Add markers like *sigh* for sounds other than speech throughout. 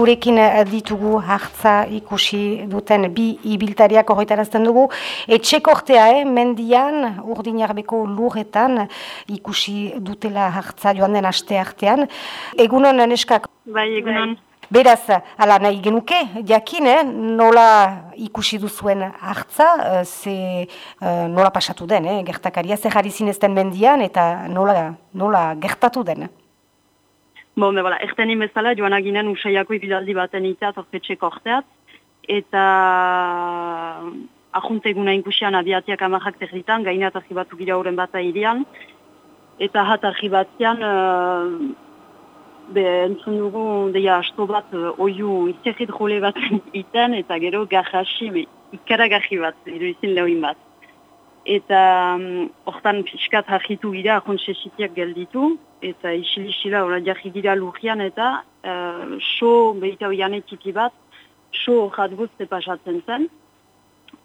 gurekin eh, ditugu hartza ikusi duten bi ibiltariak horretarazten dugu. Etxekortea, eh, mendian, urdinarbeko lurretan ikusi dutela hartza joan den aste artean. Egunon, neskak? Bai, egunon. Beraz, ala nahi genuke, jakin, eh, nola ikusi duzuen hartza, eh, ze eh, nola pasatu den, eh, gertakaria, zer jarri zinezten mendian, eta nola, nola gertatu den. Bon, be, voilà, erten imezala, joan aginen usaiako ibilaldi baten iteat, orpetxeko orteat, eta ahunte eguna inkusian abiatiak amajak territan, gainat argibatu gira horren bat irian, eta hat argibatian, uh, be, entzun dugu, deia, asto bat, uh, oiu, izterrit jole bat iten, eta gero garrasi, be, ikaragarri bat, edo izin lehoin bat. Eta hortan um, pixkat harritu gira, ahontxe sitiak gelditu, eta isilisila hori jarri gira lurrian eta uh, so behita tiki bat, so horrat guzti pasatzen zen.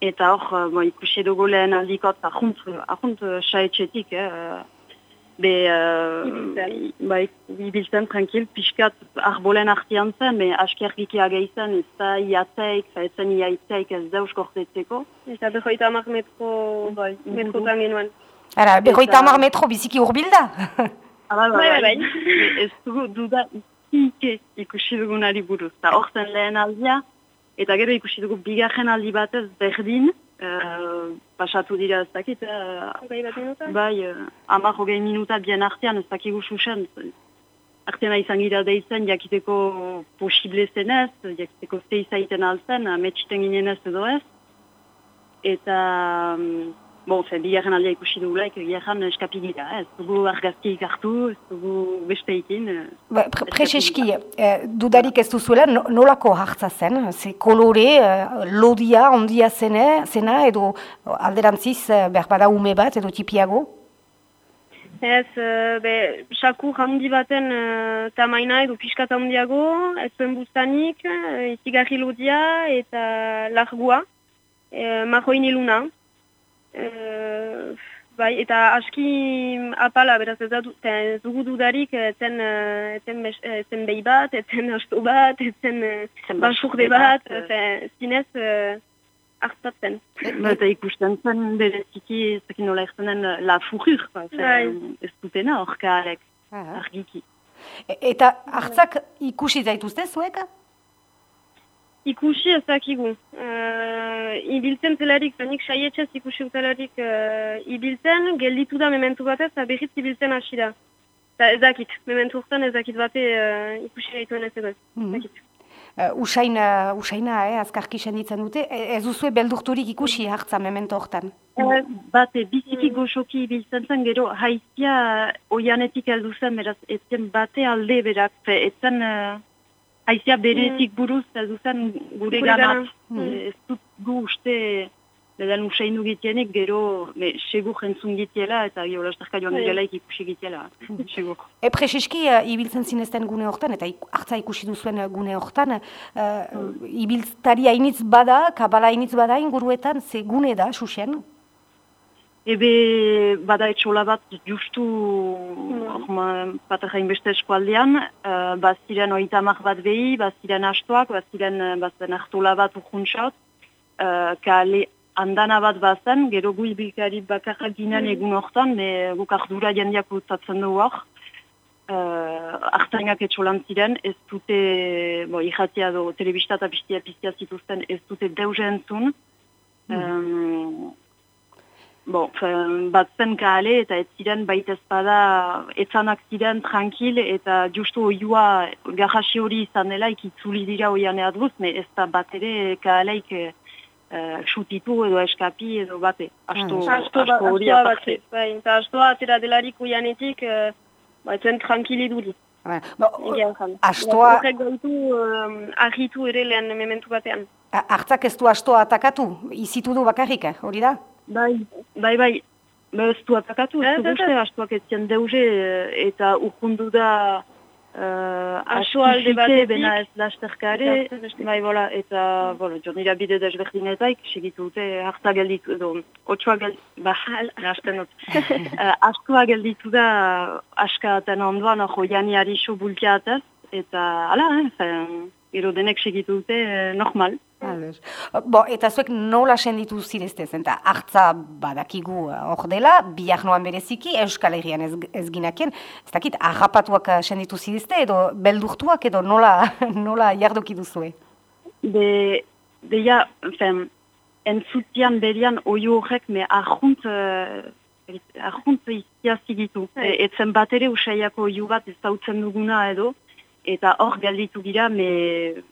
Eta hor, uh, ikusi dugu lehen aldikot, ahunt, ahunt saetxetik, eh, be, uh, ba, ibiltzen tranquil, pixkat arbolen artian zen, be, asker gikia gehizen, ez da iateik, ez zen iateik ez deus kortetzeko. Eta behoita amak metro, bai, metro genuen. Ara, behoita amak metro biziki urbilda? *laughs* Bai, bai, bai. Ez dugu duda ike ikusi dugunari buruz. Eta hor zen lehen aldia, eta gero ikusi dugu bigarren aldi batez berdin, uh, pasatu dira ez dakit. Uh, bat minuta? Bai, uh, amak hogei minuta bien artean ez dakigu susen. Artean izan gira deitzen, jakiteko posible zenez, jakiteko ze izaiten altzen, ametxiten ginen ez edo ez. Eta... Um, Bon, zen, bigarren aldea ikusi dugulaik, bigarren eskapi gira, ez dugu argazkiik hartu, ez dugu besteikin. Ba, Prezeski, eh, dudarik ez duzuela, nolako hartza zen? Ze kolore, eh, lodia, ondia zene, zena, edo alderantziz, eh, behar bada ume bat, edo tipiago? Ez, uh, be, sakur handi baten uh, tamaina edo piskat handiago, ez zuen bustanik, izigarri lodia eta largua, uh, mahoin iluna. Uh, bai, eta aski apala, beraz ez dugu dudarik, eten, eten, eten behi bat, eten asto bat, eten basurde bat, zinez uh, hartatzen. Eta ikusten zen, bereziki, ez dakit nola ertenen, la furur, bai. ez dutena orka alek, argiki. E, eta hartzak ikusi zaituzte zueka? Ikusi ez dakigu. Uh, ibiltzen zelarik, zanik saietxez ikusi utelarik uh, ibiltzen, gelditu da mementu batez, eta behitz ibiltzen hasi da. Eta ez dakit, mementu urtan ez dakit bate uh, ikusi gaituen ez edo. Mm -hmm. uh, usaina, usaina, eh, azkarki senditzen dute, ez duzue beldurturik ikusi hartza mementu hortan? Uh, bate, biziki goxoki ibiltzen zen, gero haizia oianetik heldu zen, beraz, etzen bate alde berak, etzen... Uh, Aizia berezik mm. buruz, ez duzen gure ganat. Mm. Ez dut gu uste, ledan usainu gitienek, gero, me, segur jentzun gitiela, eta gero lastarka joan mm. gelaik ikusi gitiela. segur. E prezeski, uh, ibiltzen zinezten gune hortan, eta hartza ikusi duzuen gune hortan, uh, mm. ibiltari hainitz bada, kabala hainitz bada inguruetan, ze gune da, susen? Ebe bada etxola bat justu mm. patarrain beste eskualdean, uh, baziren oita bat behi, baziren astoak, baziren uh, bazen hartola bat urkuntsat, uh, kale andana bat bazen, gero gu ibilkari bakarrak ginen mm. egun hortan, me guk ardura jendiak utatzen du hor. Uh, Artainak etxolan ziren, ez dute, bo, ihatia do, telebista eta piztia piztia zituzten, ez dute deuze entzun. Mm. Bon, bat zen kale eta ez ziren baita ezpada etzanak ziren tranquil eta justu oiua garrasi hori izan dela ikitzuli dira oian eadruz, me ez da bat ere kaleik xutitu uh, edo eskapi edo bate. Asto, mm. asto, asto hori aparte. Bai, eta astoa atera delarik oianetik uh, ba, etzen tranquili duri. Astoa... Horrek gaitu uh, ere lehen mementu batean. Artzak ez du astoa atakatu? Izitu du bakarrik, hori da? Bai, bai, bai. Ba, ez du atakatu, ez du beste, astuak ez zian deuze, eta urkundu da uh, asu alde bat bena ez lasterkare, bai, bola, eta, bola, jo nira bide desberdinetaik, segitu dute, harta gelditu, edo, otxoa gelditu, ba, hasten dut, uh, gelditu da, aska aten ondoan, ojo, jani arisu bultiatez, eta, ala, eh, gero denek segitu dute eh, normal. Bo, eta zuek nola senditu zirezte zen, eta hartza badakigu eh, hor dela, biak noan bereziki, Euskal Herrian ez, ez ginakien, ez dakit, ahapatuak eh, senditu zirezte, edo beldurtuak, edo nola, *laughs* nola jardoki duzue? De, de ja, fen, entzutian berian oio horrek, me ahunt, uh, ahunt iztiazigitu. Bai. E, etzen bat ere usaiako oio bat ez duguna edo, eta hor galditu gira, me...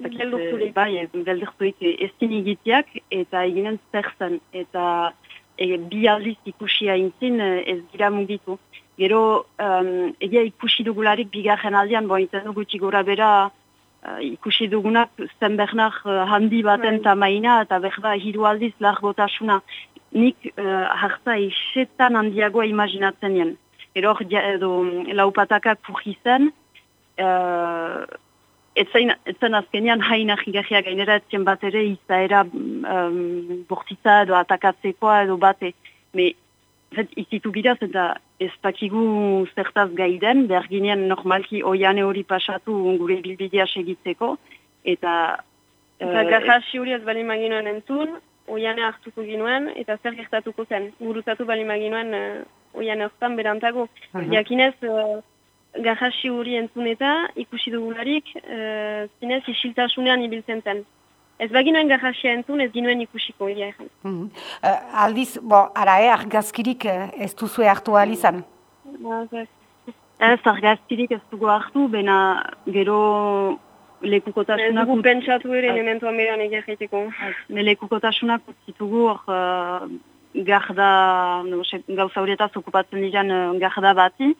Mm, Beldurturik. Bai, beldurturik ez egiteak eta eginen zer zen. Eta e, bi aldiz ikusia intzin ez dira mugitu. Gero, um, egia ikusi dugularik bigarren aldean, bo enten dugu gora bera uh, ikusi dugunak zen bernar uh, handi baten right. tamaina eta berda hiru aldiz largotasuna. Nik uh, harta isetan handiagoa imaginatzen jen. Gero, edo, laupatakak puhi zen, uh, etzen, etzen azkenean haina jigarria gainera etzen bat ere izaera um, bortitza edo atakatzekoa edo bate. Me, zet, izitu gira eta ez dakigu zertaz gaiden, behar ginean normalki oiane hori pasatu gure bilbidea segitzeko, eta... Eta uh, garrasi hori ez bali maginoen entzun, oiane hartuko ginuen, eta zer gertatuko zen, gurutatu bali maginoen uh, oiane hortan berantago. Uh Jakinez, uh, gajasi hori entzun eta ikusi dugularik e, zinez isiltasunean ibiltzen zen. Ez baginoen gajasia entzun, ez ginoen ikusiko egia egin. Mm -hmm. uh, aldiz, bo, ara e, argazkirik ez duzue hartu alizan? Ba, ez, argazkirik ez dugu hartu, bena gero lekukotasunak... Ez dugu pentsatu ere elementu amerean egia egiteko. Ne lekukotasunak zitugu hor uh, garda, no, gauza horietaz okupatzen diren uh, garda bati,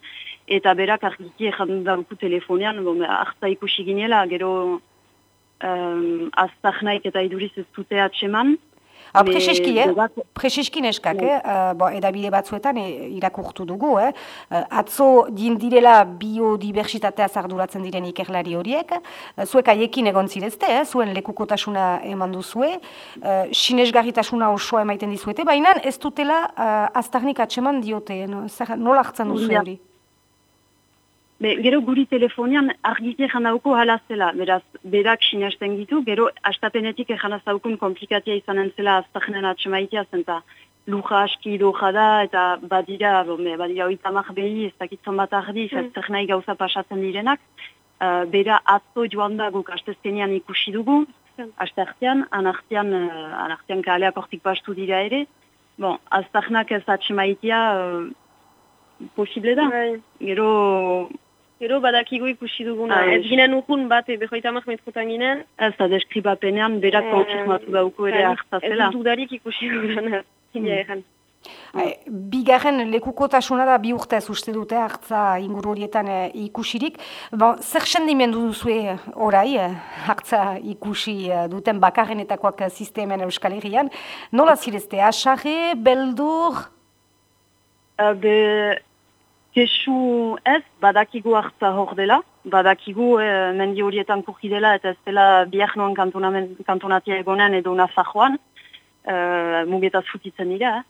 eta berak argiki egin dauku telefonean, hartza ikusi ginela, gero um, aztak naik eta iduriz ez dute atseman. Ha, prezeski, eh? Prezeski neskak, eh? Uh, bo, edabide batzuetan e, irakurtu dugu, eh? Uh, atzo direla biodiversitatea zarduratzen diren ikerlari horiek, uh, zuek aiekin egon zirezte, eh? zuen lekukotasuna eman duzue, uh, sinesgarritasuna osoa emaiten dizuete, baina ez dutela uh, aztarnik atseman diote, no? nola hartzen duzu hori? Be, gero guri telefonian argite jandauko halazela, beraz, berak sinesten gitu, gero astapenetik ejan azaukun komplikatia izanen zela aztagenen atxemaitea zenta luja aski doja da, eta badira, be, badira oita mar behi, ez dakitzen bat ardi, mm. gauza pasatzen direnak, uh, bera atzo joan da guk astezkenian ikusi dugu, astartean, anartean, uh, anartean kaleak ortik pastu dira ere, bon, aztagnak ez atxemaitea, uh, posible da. Bai. Gero, Gero badakigu ikusi duguna. Ah, ez ginen ukun bat, behoita amak metrotan ginen. Ez da deskribapenean, berak e, konfirmatu dauko ere hartazela. Ez dudarik ikusi duguna. Mm. Bigarren lekukotasuna da bi urtez uste dute hartza inguru horietan e, ikusirik. Bon, zer sendimendu duzue orai e, hartza ikusi e, duten bakarrenetakoak sistemen Euskal Herrian. Nola zirezte, asare, beldur? Uh, be, Kesu ez, badakigu hartza hor dela, badakigu eh, mendi horietan kurki dela eta ez dela biak noan kantonatia egonen edo nazajoan, eh, mugetaz futitzen dira.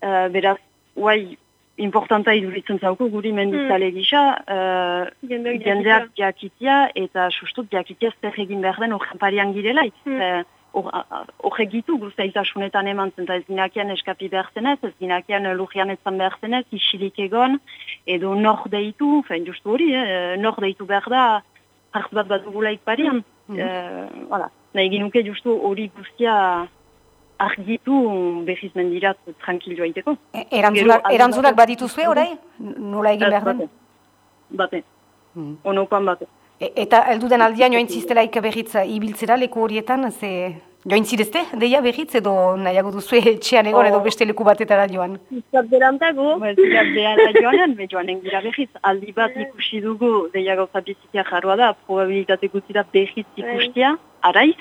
Eh, beraz, guai, importanta iduritzen zauko guri mendizale hmm. gisa, eh, jendeak diakitia eta sustut diakitia zer egin behar den parian girela. Hmm. Eh, horre gitu guztaitasunetan eman zen, ez dinakian eskapi behar zenez, ez dinakian lujian ezan behar zenez, isilik egon, edo nor deitu, fein justu hori, eh, nor deitu behar da, hartu bat bat dugulaik parian. Mm -hmm. eh, nahi ginuke justu hori guztia argitu behiz mendirat tranquil joaiteko. E, erantzunak, erantzunak bat dituzue orai? Nola egin behar den? Bate, bate. Mm. onokoan bate. E, eta elduden aldian joain ziztelaik berriz ibiltzera leku horietan, ze joain zirezte, deia berriz edo nahiago duzu etxean egon edo oh. beste leku batetara joan? Izat berantago. Izat berantago joanen, be joanen gira berriz, aldi bat ikusi dugu deia gauza bizitia jarroa da, probabilitate guztira berriz bai. ikustia, araiz,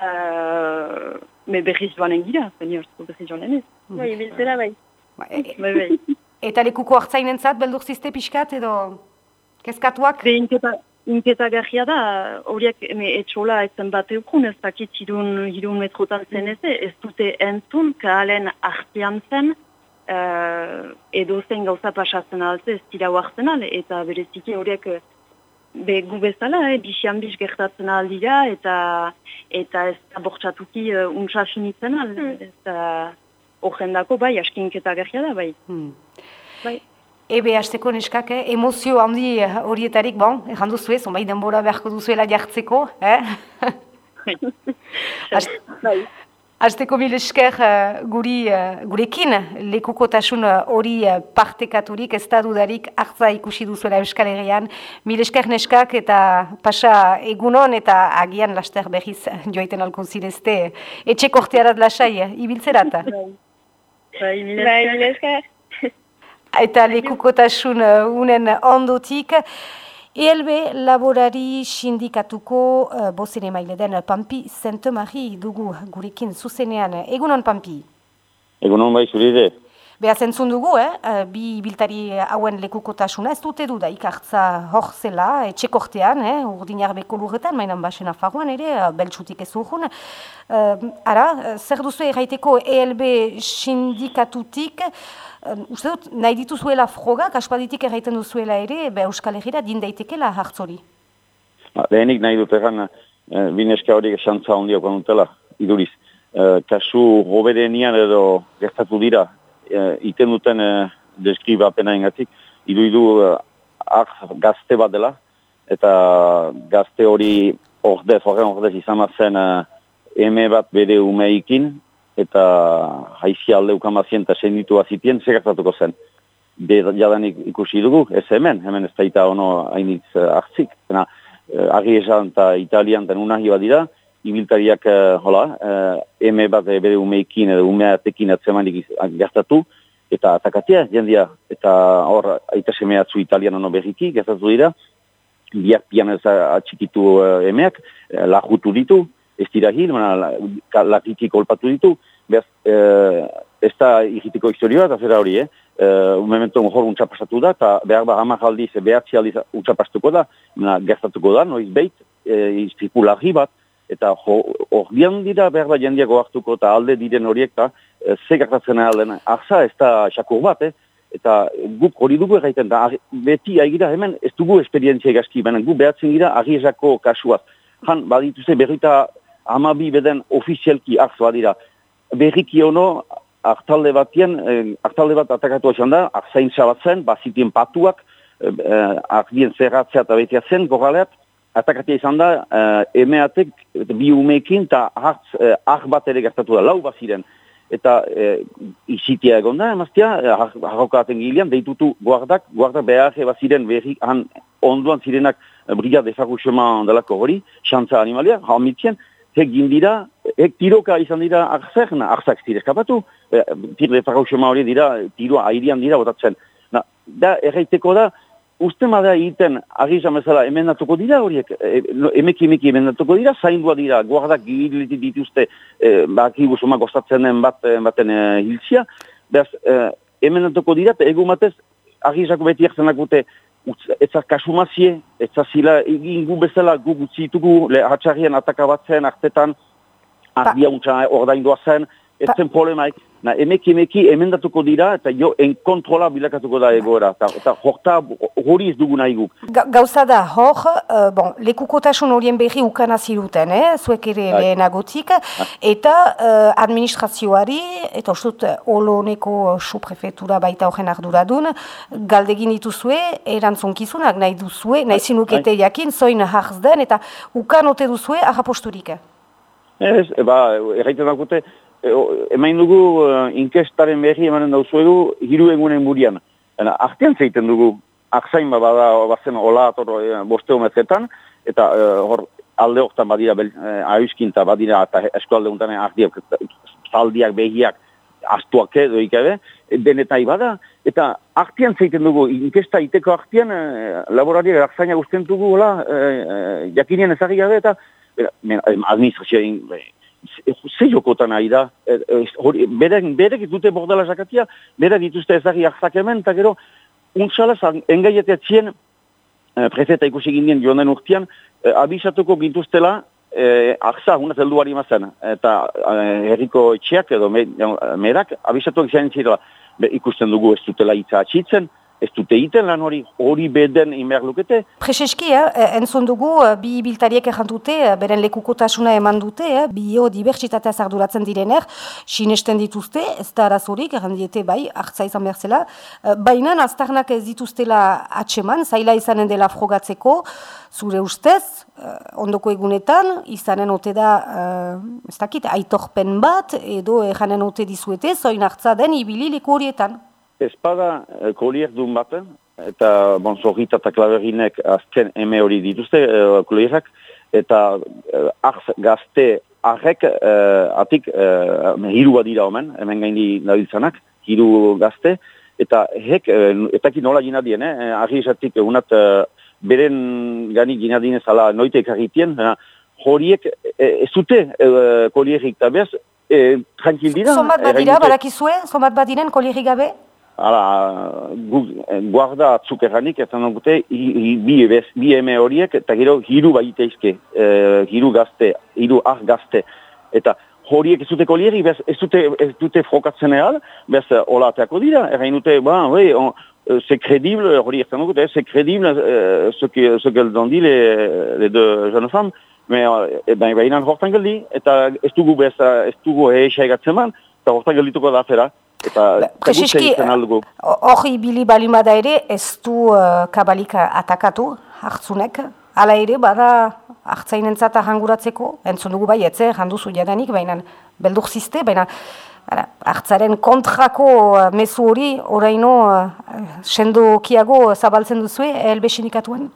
uh, me berriz joanen gira, zeni horretu berriz joanen ez. Bai, ibiltzera bai. Ba, e, bai, bai. Eta lekuko hartzainen zat, beldur ziste pixkat edo kezkatuak? Be, gajia da, horiek etxola ezen bat eukun, ez dakit hirun, hirun metrotan zen ez, ez dute entzun, kahalen artean zen, uh, edo zen gauza pasatzen alze, ez dira huartzen ale, eta bereziki horiek be gu bezala, eh, bisian bis gertatzen aldira, eta eta ez da bortxatuki uh, untsa finitzen al. Hmm. Eta horrendako bai, askinketa gertia da, bai. Hmm. bai. Ebe, hasteko neskak, eh? emozio handi horietarik, bon, erran duzu ez, onbai denbora beharko duzuela jartzeko, eh? *laughs* bai. Azteko mil esker uh, guri, uh, gurekin lekukotasun hori uh, partekaturik, ez da dudarik hartza ikusi duzuela Euskal Herrian. Mil esker neskak eta pasa egunon eta agian laster behiz joaiten alkon zinezte. Etxe kortearat lasai, ibiltzerat? Bai, bai mil esker. *laughs* Eta lekukotasun unen ondotik. ELB laborari sindikatuko uh, bozene maile den Pampi Zentomari dugu gurekin zuzenean. Egunon Pampi? Egunon bai zuride. Beha zentzun dugu, eh? Uh, bi biltari hauen lekukotasuna ez dute du da ikartza hor zela, etxekortean, eh? urdinar beko lurretan, mainan basen afaruan ere, uh, beltsutik ez urgun. Uh, ara, zer duzu erraiteko ELB sindikatutik, uste dut, nahi dituzuela frogak, aspaditik erraiten duzuela ere, be Euskal Herriera din daitekela hartzori? Ba, lehenik nahi dut egan, e, bineska horiek esantza ondia konutela, iduriz. E, kasu hobedenian edo gertatu dira, e, iten duten e, deskribapena ingatik, idu idu e, gazte bat dela, eta gazte hori ordez, horren ordez izan zen e, eme bat bere umeikin, eta haizi alde ukamazien eta senditu azitien segartatuko zen. De jadanik ikusi dugu, ez hemen, hemen ez daita ono hainitz uh, hartzik. Agi esan eta italian eta nunahi bat dira, ibiltariak, uh, hola, uh, eme bat bere umeikin edo umeatekin atzemanik gertatu, eta atakatia, jendia, eta hor, aita semeatzu italian ono berriki, gertatu dira, biak pian ez atxikitu uh, emeak, uh, lahutu ditu, ez dira hil, lakiki kolpatu ditu, behaz, e, ez da irritiko historioa, eta zera hori, eh? E, un memento hor untxapastatu da, eta behar behar hamak aldiz, behatzi aldiz untxapastuko da, gertatuko da, noiz behit, e, bat, eta hor dian dira behar da jendiak hartuko eta alde diren horiek, eta e, ze gertatzen alden, arza ez da xakur bat, eh? eta guk hori dugu egiten da, beti aigira hemen ez dugu esperientzia egazki, baina gu behatzen gira agizako kasuaz. Han, badituzte berrita amabi beden ofizialki arz badira. Berriki ono, hartalde batien, eh, hartalde bat atakatu esan da, arzain zabatzen, bazitien patuak, eh, eh, ardien zerratzea eta betia zen, goraleat, atakatia izan da, eh, emeatek, bi umeekin, eta hartz, eh, ar bat ere gertatu da, lau baziren. Eta eh, izitia egon da, emaztia, harrokaten gilean, deitutu guardak, guardak behar baziren, berrik, han onduan zirenak, eh, brigade fakusema delako hori, xantza animalia, hau hek gindira, hek tiroka izan dira arzak, na, arzak zire eskapatu, e, tirle hori dira, tiroa airian dira botatzen. Na, da, erraiteko da, uste mada egiten agizan bezala emendatuko dira horiek, e, emeki emeki emendatuko dira, zaindua dira, guardak giliti dituzte, e, baki busuma gostatzen den bat, e, baten e, hiltzia, behaz, e, emendatuko dira, eta egu matez, agizako beti ekzen lakute, Etza kasumazie, etza zila egin gu bezala gu gutzitugu le hatxarrien atakabatzen artetan ardia untsa ordaindua zen, etzen problemaik. Na, emeki emeki emendatuko dira eta jo enkontrola bilakatuko da egoera. Eta horta hori ez dugu nahi guk. Gauza da, hor, uh, bon, lekukotasun horien berri ukana ziruten, eh? zuek ere bai. lehenagotik, ah. eta uh, administrazioari, eta ustut, oloneko suprefetura baita horren arduradun, galdegin dituzue, erantzunkizunak nahi duzue, nahi bai. zinukete bai. jakin, zoin harz den, eta ukanote duzue, ahaposturik. Ez, ba, erraiten dakute, emain dugu uh, inkestaren berri emanen dauzuegu hiru egunen burian. Artean zeiten dugu, akzain ba bada bazen hola atoro e, boste eta hor alde hortan badira e, badira eta eskualde honetan ardiak, zaldiak behiak astuak edo ikabe, denetai bada, eta artean zeiten dugu, inkesta iteko artean, e, laborariak akzaina guztien dugu, hola, e, e, jakinien ezagik gabe, eta administrazioa ze jokotan nahi da, e, e, berek, berek dute bordala jakatia, berek dituzte ezagri arzak hemen, eta gero, untsalaz, engaietea txien, e, prefeta ikusi gindien joan den urtean, abisatuko gintuztela, e, arza, hunaz helduari mazen, eta e, herriko etxeak edo me, merak, abisatuak izan zirela, ikusten dugu ez dutela itza atxitzen, ez dute iten lan hori, hori beden inber lukete. Prezeski, eh, entzun dugu, eh, bi biltariek errantute, eh, beren lekukotasuna eman dute, eh, bio dibertsitatea zarduratzen direner, sinesten dituzte, ez da arazorik, errandiete bai, hartza izan behar eh, baina aztarnak ez dituztela atseman, zaila izanen dela frogatzeko, zure ustez, eh, ondoko egunetan, izanen ote da, eh, ez dakit, aitorpen bat, edo erranen ote dizuete, zoin hartza den ibili leku horietan. Espada eh, kolier duen baten, eta bon, zorrita eta klaverinek azken eme hori dituzte eh, kolierak, eta eh, arz gazte arrek eh, atik eh, hiru dira omen, hemen gaindi dabiltzanak, hiru gazte, eta hek, eh, etaki nola gina dien, eh, argi esatik unat eh, beren gani gina dien zala noite ekarritien, horiek ez dute eh, kolierik, eta behaz, eh, tranquil dira. Zomat bat dira, barakizue, zomat bat diren kolierik gabe? Hala, gu, guarda atzuk erranik, ez dute, bi, bi eme horiek, eta gero hiru baiteizke, e, hiru gazte, hiru ar gazte. Eta horiek ez dute kolieri, bez, ez dute, ez dute frokatzen ehal, bez, hola ateako dira, errain dute, ba, oui, c'est crédible, hori ez dute, c'est crédible, euh, ce qu'elles ce qu ont dit les, les deux jeunes femmes, mais, e, ben, behinan hortan geldi, eta ez dugu bez, ez dugu eixai gatzen man, eta hortan geldituko da afera. Eta Prezeski, hori bili balimada ere, ez du uh, kabalik atakatu, hartzunek. Hala ere, bada hartzainentzat ahanguratzeko, entzun dugu bai, etze, handuzu jadanik, baina beldur ziste, baina hartzaren kontrako uh, mezu hori, oraino, uh, sendo kiago zabaltzen duzu, elbe sinikatuen?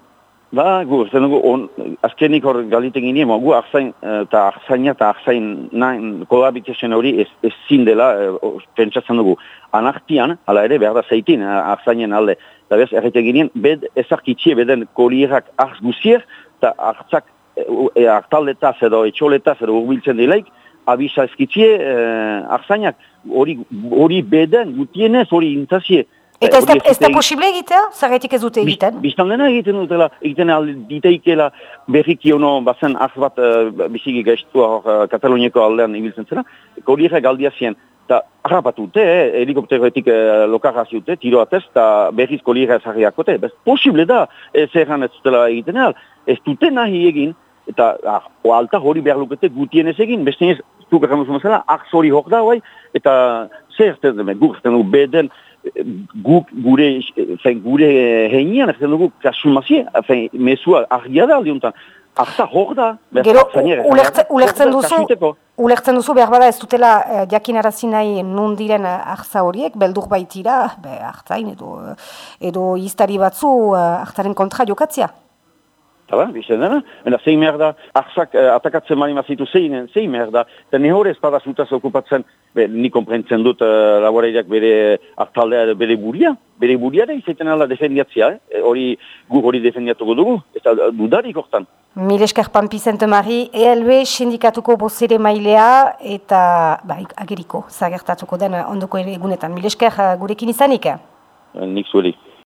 Ba, gu, zen dugu, on, azkenik hor galiten ginen, gu, arzain, eta arzaina eta arzain nahin kolabitesen hori ez, ez zindela, e, pentsatzen dugu, anartian, ala ere, behar da zeitin, arzainen alde, eta bez, errete ginen, bed ezarkitxie beden kolierak arz guzier, eta artzak, e, artaldetaz edo etxoletaz edo urbiltzen dileik, abisa ezkitxie e, arzainak, hori beden, gutienez, hori intazie, Eta ez da posible egitea? Zerretik ez dute egiten? Bistan dena egiten dutela, egiten diteikela berriki ono bazen az bat uh, biziki gaiztua hor uh, Kataloniako aldean ibiltzen zela, kodiera galdia zien. Eta harrapatu dute, eh, helikopteroetik eh, lokarra ziute, tiro atez, eta berriz koliera ezarriako te. Bez, posible da, ez erran ez dutela egiten ehal. Ez dute nahi egin, eta ah, alta hori behar lukete gutien ez egin, beste ez, zuk erran duzu mazela, hori hor da, eta zer, gu, beden, guk gure zen gure heinean ez dugu kasumazie fen mesua argia da aldiuntan Arta hor da. Gero, ulertzen duzu, ulertzen duzu behar bada ez dutela eh, jakinarazi nahi nun diren arza horiek, beldur baitira, be, artain edo, edo iztari batzu eh, artaren kontra jokatzia. Hala, bizten dena. Eta zein behar da, arzak uh, atakatzen mani mazitu zein, zein behar da. Eta ne hori espada zutaz okupatzen, be, ni komprentzen dut uh, laboreiak bere hartaldea bere buria. Bere buria da izaten ala defendiatzia, eh? hori gu hori defendiatuko dugu, eta dudarik hortan. Mileskar Pampizente Mari, ELB sindikatuko bozere mailea eta ba, ageriko zagertatuko den ondoko egunetan. Mileskar gurekin izanik? Nik zuelik.